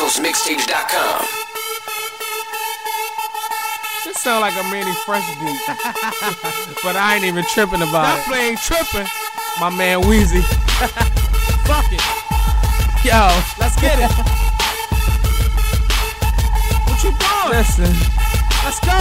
EastCoastMixtapes.com. This sound like a Mannie Fresh beat, but I ain't even tripping about That it. play ain't tripping. My man Wheezy. Fuck it. Yo, Let's get it. what you doing? listen. Let's go.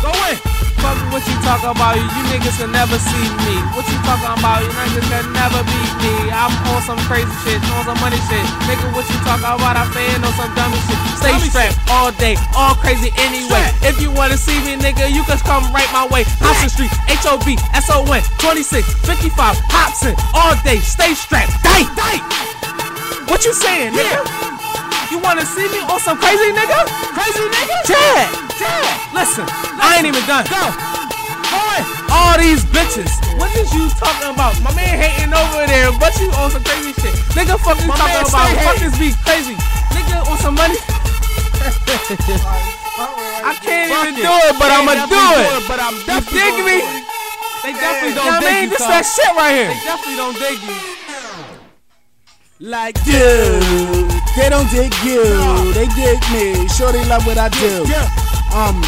Go in. Fuck what you talk about. You niggas can never see me. What you talking about? You niggas can never beat me. I'm on some crazy shit, on some money shit. Nigga, what you talking about? I'm fan on some dummy shit. Stay Dummy strapped all day, all crazy anyway. Strap. If you wanna see me, nigga, you can come right my way. Hobson Street, H O B S O N 26 55 Hobson all day. Stay strapped. Dang, dang. What you saying, nigga? You wanna see me on some crazy nigga? Crazy nigga? Chad, Chad. Listen, I ain't even done. Go. Go in. All these bitches. What is you talking about? My man hating over there, but you on some crazy shit. Nigga, fuck you talking about? Fuck this be crazy. Nigga on some money. I can't Fuck even it. do it, but They I'ma do it. But I'm You dig me? it. They definitely You don't know what I mean? you, This that shit right here. They definitely don't dig you. Like dude, they don't dig you, they dig me. Sure they love what I do. Um,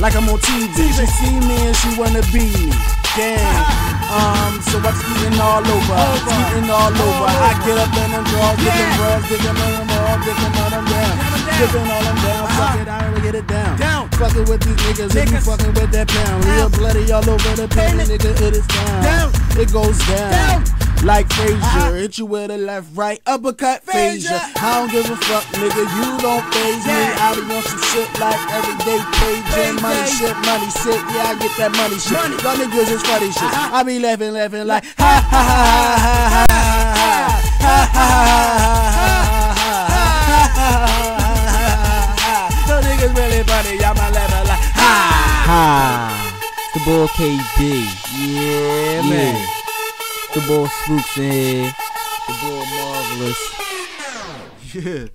like I'm on TV. She see me and she wanna be me. Damn. Um, so I'm skating all over, skating all over. I get up in them drawers, get them bras, get them on them all, get them all them down, dipping all them down. Fuck it, I don't get it down. Down. Fucking with these niggas, if you Niggas. fucking with that pound, real bloody all over the penny, nigga. It is down. Down. It goes down. Down. Like Frazier, hit you with a left, right, uppercut. Frazier. I don't give a fuck, nigga. You don't faze me. I be on some shit like everyday paging, money shit, money shit. Yeah, I get that money shit. Money. Y'all niggas is funny shit. Uh-huh. I be laughing, laughing like ha ha ha ha ha ha ha ha ha ha. Niggas really funny. Y'all my laughing like ha. It's the boy KB. Yeah, Yeah. The boy Spooks in here. The boy Marvelous. Yeah.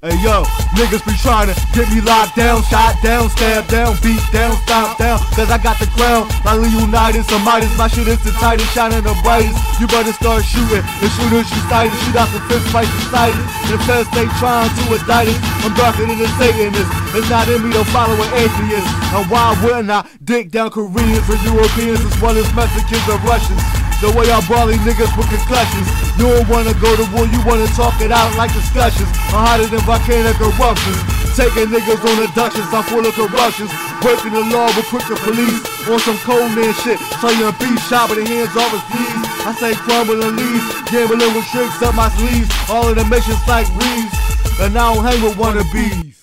Hey yo, niggas be trying to get me locked down, shot down, stab down, beat down, stomp down. Cause I got the crown, like Leonidas or Midas. My shit is the tightest, shining the brightest. You better start shooting, and shooters you sighted. Shoot out the fist fight decided. The feds they trying to indict us. I'm darker than the Satanist. It's not in me to follow an atheist. And why wouldn't I dig down Koreans or Europeans as well as Mexicans or Russians? The way I brawly niggas with concussions. You don't wanna go to war, you wanna talk it out like discussions. I'm hotter than volcanic eruptions. Taking niggas on abductions, I'm full of corruptions. Breaking the law with quicker police. On some cold man shit. So you beat shot with the hands off his knees. I say crumbling leaves. Gambling with tricks up my sleeves. All of the missions like Reeves. And I don't hang with wannabes.